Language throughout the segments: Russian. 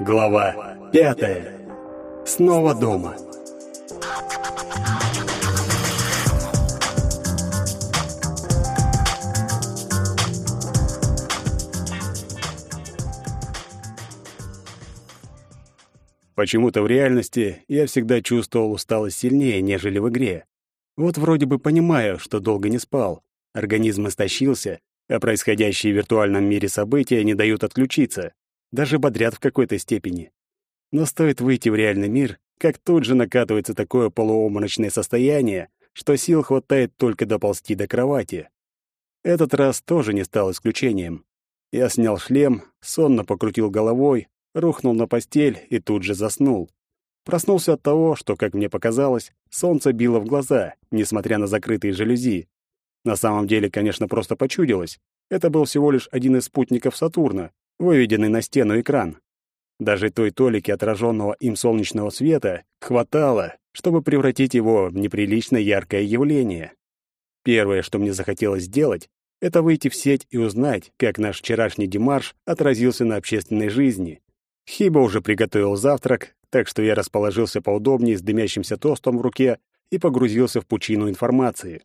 Глава пятая. Снова дома. Почему-то в реальности я всегда чувствовал усталость сильнее, нежели в игре. Вот вроде бы понимаю, что долго не спал. Организм истощился, а происходящие в виртуальном мире события не дают отключиться. Даже бодрят в какой-то степени. Но стоит выйти в реальный мир, как тут же накатывается такое полуоморочное состояние, что сил хватает только доползти до кровати. Этот раз тоже не стал исключением. Я снял шлем, сонно покрутил головой, рухнул на постель и тут же заснул. Проснулся от того, что, как мне показалось, солнце било в глаза, несмотря на закрытые жалюзи. На самом деле, конечно, просто почудилось. Это был всего лишь один из спутников Сатурна, выведенный на стену экран. Даже той толики отраженного им солнечного света хватало, чтобы превратить его в неприлично яркое явление. Первое, что мне захотелось сделать, это выйти в сеть и узнать, как наш вчерашний демарш отразился на общественной жизни. Хиба уже приготовил завтрак, так что я расположился поудобнее с дымящимся тостом в руке и погрузился в пучину информации.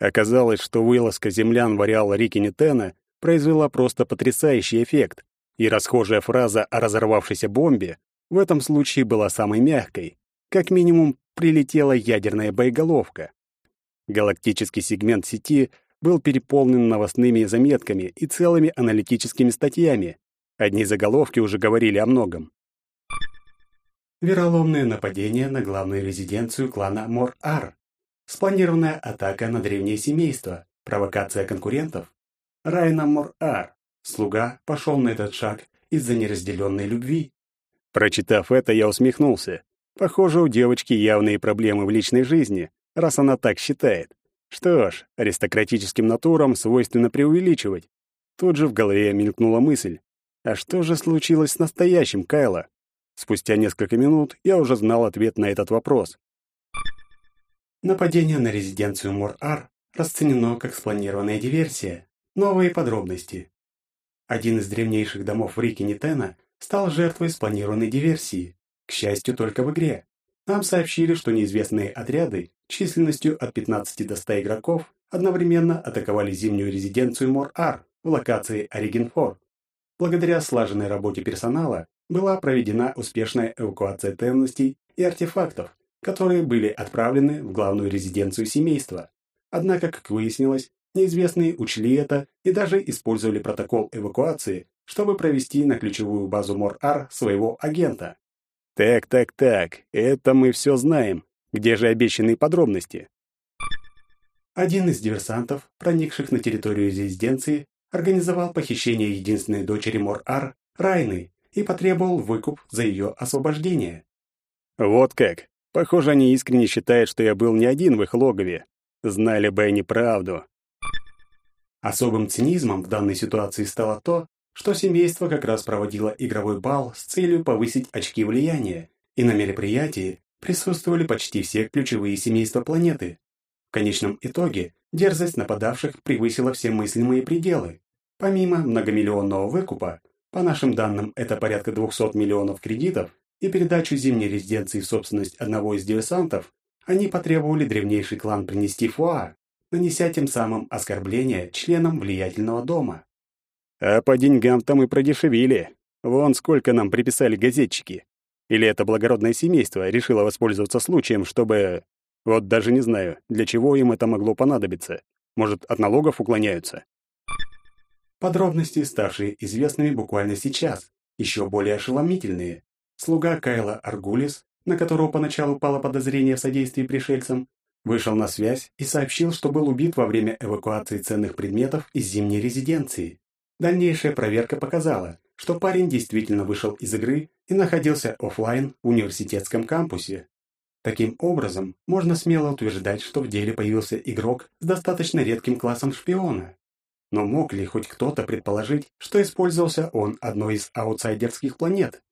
Оказалось, что вылазка землян в ареал Рики Нетена произвела просто потрясающий эффект, и расхожая фраза о разорвавшейся бомбе в этом случае была самой мягкой. Как минимум, прилетела ядерная боеголовка. Галактический сегмент сети был переполнен новостными заметками и целыми аналитическими статьями. Одни заголовки уже говорили о многом. Вероломное нападение на главную резиденцию клана Мор-Ар. Спланированная атака на древнее семейство. Провокация конкурентов. Райна Мор-Ар. Слуга пошел на этот шаг из-за неразделенной любви. Прочитав это, я усмехнулся. Похоже, у девочки явные проблемы в личной жизни, раз она так считает. Что ж, аристократическим натурам свойственно преувеличивать. Тут же в голове мелькнула мысль. А что же случилось с настоящим Кайло? Спустя несколько минут я уже знал ответ на этот вопрос. Нападение на резиденцию Мор-Ар расценено как спланированная диверсия. Новые подробности. Один из древнейших домов в Рике Нитена стал жертвой спланированной диверсии. К счастью, только в игре. Нам сообщили, что неизвестные отряды численностью от 15 до 100 игроков одновременно атаковали зимнюю резиденцию Мор-Ар в локации Оригенфор. Благодаря слаженной работе персонала была проведена успешная эвакуация ценностей и артефактов, которые были отправлены в главную резиденцию семейства. Однако, как выяснилось, неизвестные учли это и даже использовали протокол эвакуации, чтобы провести на ключевую базу Мор-Ар своего агента. Так, так, так, это мы все знаем. Где же обещанные подробности? Один из диверсантов, проникших на территорию резиденции, организовал похищение единственной дочери Мор-Ар, Райны, и потребовал выкуп за ее освобождение. Вот как. Похоже, они искренне считают, что я был не один в их логове. Знали бы они правду. Особым цинизмом в данной ситуации стало то, что семейство как раз проводило игровой бал с целью повысить очки влияния, и на мероприятии присутствовали почти все ключевые семейства планеты. В конечном итоге дерзость нападавших превысила все мыслимые пределы. Помимо многомиллионного выкупа, по нашим данным, это порядка 200 миллионов кредитов и передачу зимней резиденции в собственность одного из диверсантов, они потребовали древнейший клан принести фуа, нанеся тем самым оскорбление членам влиятельного дома. А по деньгам-то мы продешевили. Вон сколько нам приписали газетчики. Или это благородное семейство решило воспользоваться случаем, чтобы... Вот даже не знаю, для чего им это могло понадобиться. Может, от налогов уклоняются? Подробности, ставшие известными буквально сейчас, еще более ошеломительные. Слуга Кайла Аргулис, на которого поначалу упало подозрение в содействии пришельцам, вышел на связь и сообщил, что был убит во время эвакуации ценных предметов из зимней резиденции. Дальнейшая проверка показала, что парень действительно вышел из игры и находился офлайн в университетском кампусе. Таким образом, можно смело утверждать, что в деле появился игрок с достаточно редким классом шпиона. Но мог ли хоть кто-то предположить, что использовался он одной из аутсайдерских планет?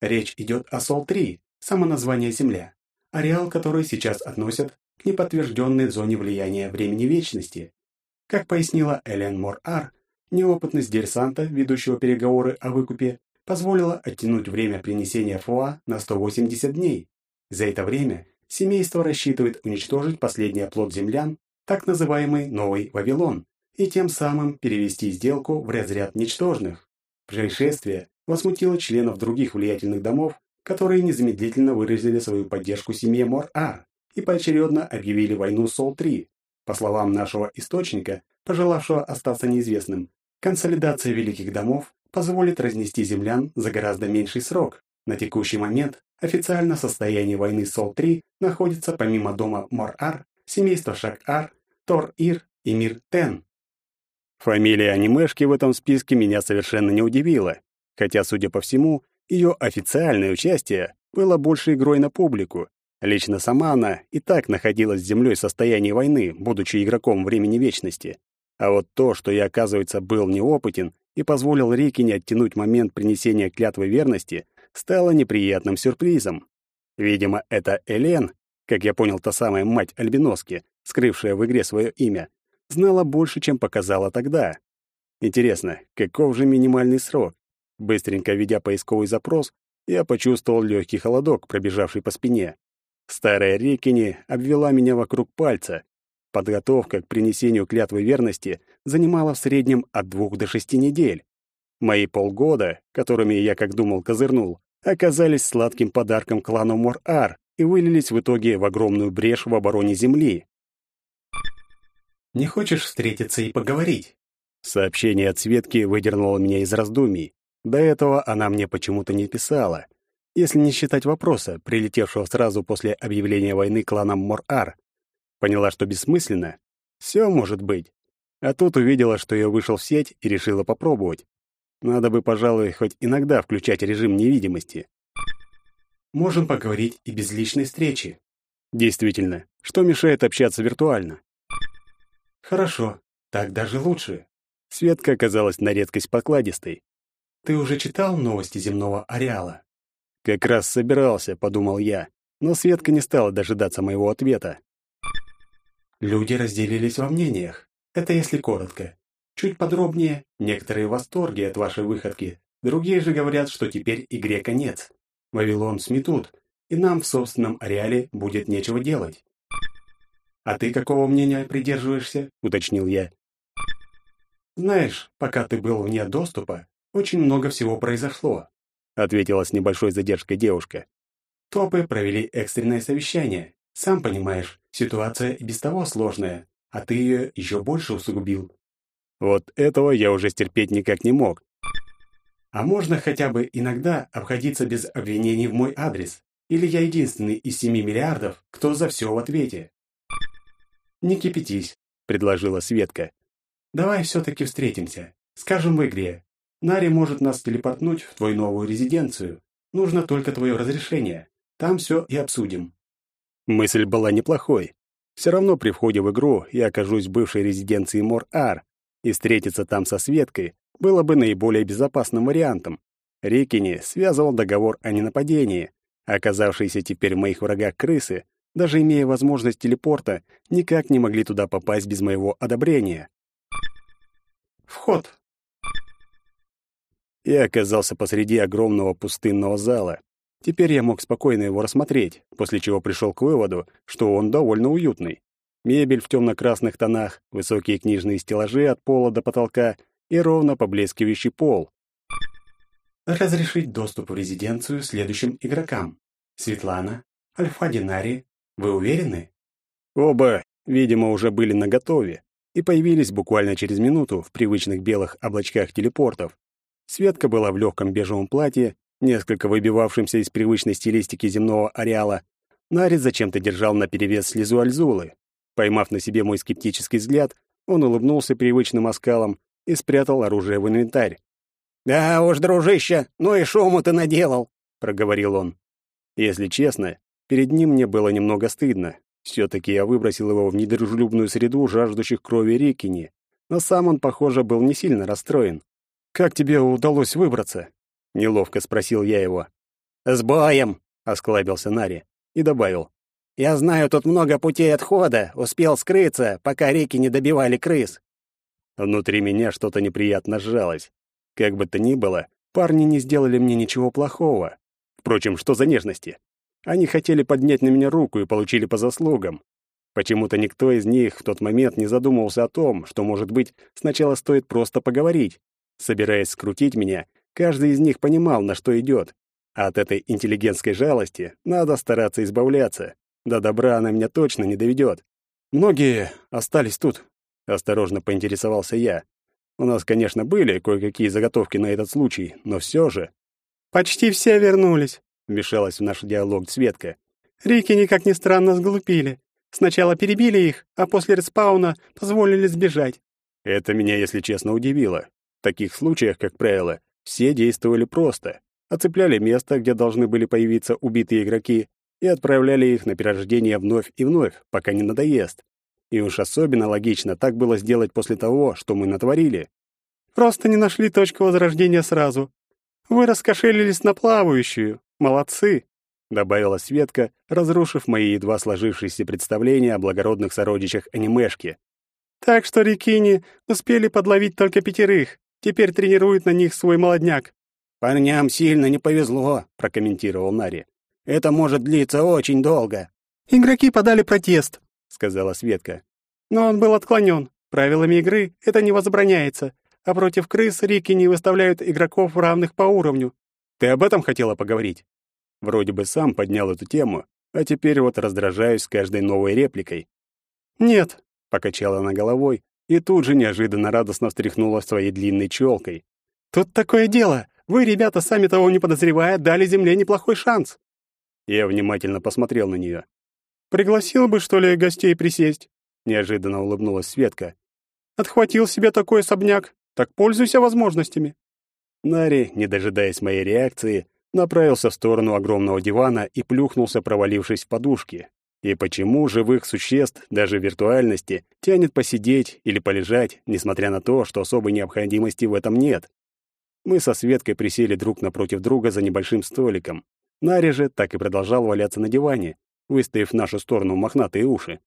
Речь идет о Сол-3, само название Земля, ареал который сейчас относят к неподтвержденной зоне влияния времени вечности. Как пояснила Элен Мор-Ар, неопытность диверсанта, ведущего переговоры о выкупе, позволила оттянуть время принесения фуа на 180 дней. За это время семейство рассчитывает уничтожить последний оплот землян, так называемый Новый Вавилон, и тем самым перевести сделку в разряд ничтожных. Происшествие возмутило членов других влиятельных домов, которые незамедлительно выразили свою поддержку семье Мор-Ар и поочередно объявили войну Сол-3. По словам нашего источника, пожелавшего остаться неизвестным, консолидация великих домов позволит разнести землян за гораздо меньший срок. На текущий момент официально состояние войны Сол-3 находится помимо дома Мор-Ар, семейства Шак-Ар, Тор-Ир и Мир-Тен. Фамилия анимешки в этом списке меня совершенно не удивила, хотя, судя по всему, ее официальное участие было больше игрой на публику. Лично сама она и так находилась с землей в состоянии войны, будучи игроком времени вечности. А вот то, что я, оказывается, был неопытен и позволил Рикине оттянуть момент принесения клятвы верности, стало неприятным сюрпризом. Видимо, это Элен, как я понял, та самая мать Альбиноски, скрывшая в игре свое имя, знала больше, чем показала тогда. Интересно, каков же минимальный срок? Быстренько введя поисковый запрос, я почувствовал легкий холодок, пробежавший по спине. Старая Рекини обвела меня вокруг пальца. Подготовка к принесению клятвы верности занимала в среднем от двух до шести недель. Мои полгода, которыми я, как думал, козырнул, оказались сладким подарком клану Мор-Ар и вылились в итоге в огромную брешь в обороне Земли. «Не хочешь встретиться и поговорить?» Сообщение от Светки выдернуло меня из раздумий. До этого она мне почему-то не писала, если не считать вопроса, прилетевшего сразу после объявления войны кланом Мор-Ар. Поняла, что бессмысленно. Все может быть. А тут увидела, что я вышел в сеть и решила попробовать. Надо бы, пожалуй, хоть иногда включать режим невидимости. Можем поговорить и без личной встречи. Действительно, что мешает общаться виртуально? Хорошо, так даже лучше. Светка оказалась на редкость покладистой. Ты уже читал новости земного ареала? Как раз собирался, подумал я, но Светка не стала дожидаться моего ответа. Люди разделились во мнениях. Это если коротко. Чуть подробнее, некоторые в восторге от вашей выходки, другие же говорят, что теперь игре конец. Вавилон сметут, и нам в собственном ареале будет нечего делать. «А ты какого мнения придерживаешься?» — уточнил я. «Знаешь, пока ты был вне доступа, очень много всего произошло», — ответила с небольшой задержкой девушка. «Топы провели экстренное совещание. Сам понимаешь, ситуация и без того сложная, а ты ее еще больше усугубил». Вот этого я уже стерпеть никак не мог. «А можно хотя бы иногда обходиться без обвинений в мой адрес? Или я единственный из семи миллиардов, кто за все в ответе?» «Не кипятись», — предложила Светка. «Давай все-таки встретимся. Скажем в игре. Нари может нас телепортнуть в твою новую резиденцию. Нужно только твое разрешение. Там все и обсудим». Мысль была неплохой. Все равно при входе в игру я окажусь в бывшей резиденции Мор-Ар, и встретиться там со Светкой было бы наиболее безопасным вариантом. Рикини связывал договор о ненападении, а оказавшиеся теперь в моих врагах крысы, даже имея возможность телепорта, никак не могли туда попасть без моего одобрения. «Вход», я оказался посреди огромного пустынного зала. Теперь я мог спокойно его рассмотреть, после чего пришел к выводу, что он довольно уютный. Мебель в темно-красных тонах, высокие книжные стеллажи от пола до потолка и ровно поблескивающий пол. Разрешить доступ в резиденцию следующим игрокам. Светлана, Альфа Динари. Вы уверены? Оба, видимо, уже были наготове и появились буквально через минуту в привычных белых облачках телепортов. Светка была в легком бежевом платье, несколько выбивавшемся из привычной стилистики земного ареала. Нарис зачем-то держал наперевес слезу Альзулы. Поймав на себе мой скептический взгляд, он улыбнулся привычным оскалом и спрятал оружие в инвентарь. «Да уж, дружище, ну и шуму ты наделал!» — проговорил он. Если честно, перед ним мне было немного стыдно. Все-таки я выбросил его в недружелюбную среду жаждущих крови Рикини, но сам он, похоже, был не сильно расстроен. «Как тебе удалось выбраться?» — неловко спросил я его. «С боем!» — осклабился Нари и добавил. «Я знаю тут много путей отхода, успел скрыться, пока реки не добивали крыс». Внутри меня что-то неприятно сжалось. Как бы то ни было, Парни не сделали мне ничего плохого. Впрочем, что за нежности? Они хотели поднять на меня руку и получили по заслугам. Почему-то никто из них в тот момент не задумывался о том, что, может быть, сначала стоит просто поговорить. Собираясь скрутить меня, каждый из них понимал, на что идет. А от этой интеллигентской жалости надо стараться избавляться. До добра она меня точно не доведет. Многие остались тут, осторожно поинтересовался я. У нас, конечно, были кое-какие заготовки на этот случай, но все же... «Почти все вернулись», — вмешалась в наш диалог Светка. «Рики, никак ни странно, сглупили. Сначала перебили их, а после респауна позволили сбежать». Это меня, если честно, удивило. В таких случаях, как правило, все действовали просто. Оцепляли место, где должны были появиться убитые игроки, и отправляли их на перерождение вновь и вновь, пока не надоест. И уж особенно логично так было сделать после того, что мы натворили. Просто не нашли точку возрождения сразу. Вы раскошелились на плавающую. Молодцы, добавила Светка, разрушив мои едва сложившиеся представления о благородных сородичах анимешки. Так что Рикини успели подловить только пятерых. Теперь тренируют на них свой молодняк. Парням сильно не повезло, прокомментировал Нари. Это может длиться очень долго. Игроки подали протест, сказала Светка. Но он был отклонен. Правилами игры это не возбраняется, а против крыс Рики не выставляют игроков равных по уровню. Ты об этом хотела поговорить? Вроде бы сам поднял эту тему, а теперь вот раздражаюсь с каждой новой репликой. Нет, покачала она головой и тут же неожиданно радостно встряхнула своей длинной челкой. Тут такое дело. Вы, ребята, сами того не подозревая, дали земле неплохой шанс. Я внимательно посмотрел на нее. Пригласил бы, что ли, гостей присесть? Неожиданно улыбнулась Светка. Отхватил себе такой особняк, так пользуйся возможностями. Нари, не дожидаясь моей реакции, направился в сторону огромного дивана и плюхнулся, провалившись в подушки. И почему живых существ, даже в виртуальности, тянет посидеть или полежать, несмотря на то, что особой необходимости в этом нет? Мы со Светкой присели друг напротив друга за небольшим столиком. Нари же так и продолжал валяться на диване, выставив в нашу сторону мохнатые уши.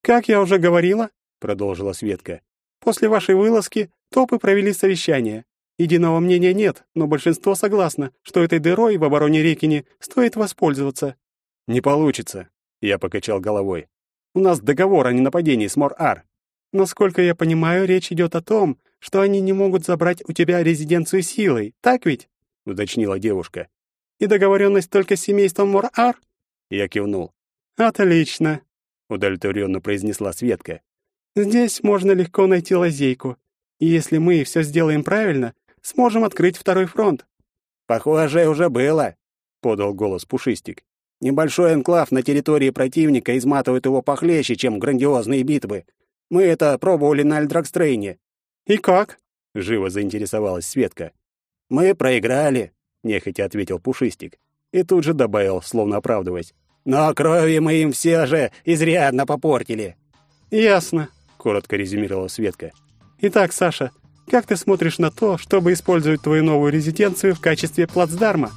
«Как я уже говорила», — продолжила Светка, «после вашей вылазки топы провели совещание. Единого мнения нет, но большинство согласно, что этой дырой в обороне Рекини стоит воспользоваться». «Не получится», — я покачал головой. «У нас договор о ненападении с Мор-Ар. Насколько я понимаю, речь идет о том, что они не могут забрать у тебя резиденцию силой, так ведь?» — уточнила девушка. «И договоренность только с семейством Мор-Ар?» Я кивнул. «Отлично», — удовлетворенно произнесла Светка. «Здесь можно легко найти лазейку. И если мы все сделаем правильно, сможем открыть второй фронт». «Похоже, уже было», — подал голос Пушистик. «Небольшой энклав на территории противника изматывает его похлеще, чем грандиозные битвы. Мы это пробовали на Альдракстрейне». «И как?» — живо заинтересовалась Светка. «Мы проиграли», — нехотя ответил Пушистик. И тут же добавил, словно оправдываясь. Но крови мы им все же изрядно попортили. Ясно, коротко резюмировала Светка. Итак, Саша, как ты смотришь на то, чтобы использовать твою новую резиденцию в качестве плацдарма?